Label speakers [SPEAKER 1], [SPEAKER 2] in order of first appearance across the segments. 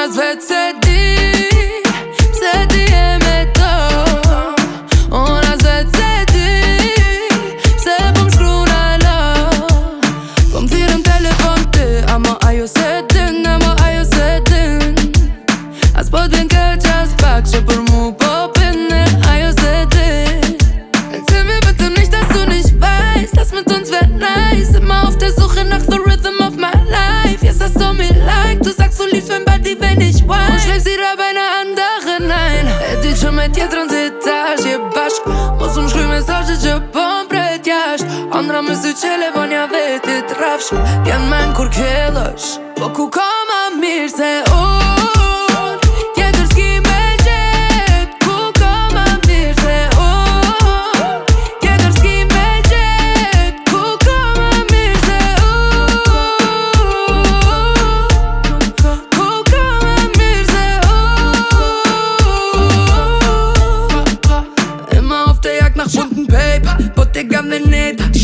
[SPEAKER 1] me zvet se di Unë shpejt si rabe në anda gënajn? E di që me tjetërën të tash je bashk. Mos më shkuj mesajë që po pëm pret jasht Andra me sy qele po një vetit rafsh. Janë men kur kjellësh Po ku ka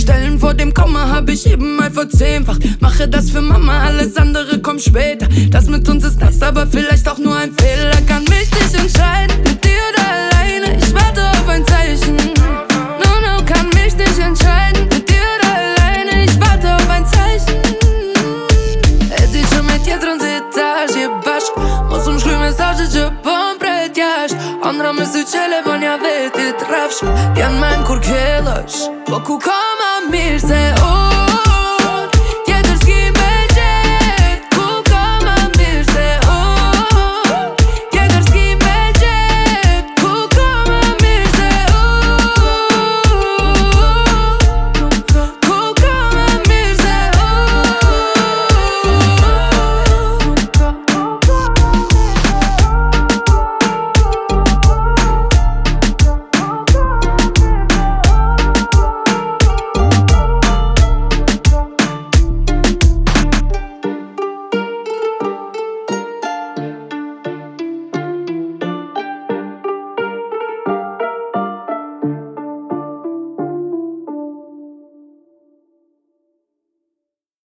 [SPEAKER 1] Stellen vor dem Komma hab ich eben mal verzehnfacht. Mache das für Mama, alles andere kommt später. Das mit uns ist nice, aber vielleicht auch nur ein Fehler. Kann mich nicht entscheiden, mit dir oder alleine. Ich warte auf ein Zeichen. No, no, kann mich nicht entscheiden Mit dir oder alleine, ich warte auf ein Zeichen. E di që me tjetërën të etash Je bashk Mos më shkruj mesazhe që po m'pret jasht Andra me sy qele vonja vetit rafsh Janë men mirë se unë